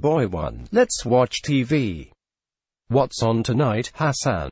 Boy 1. Let's watch TV. What's on tonight, Hassan?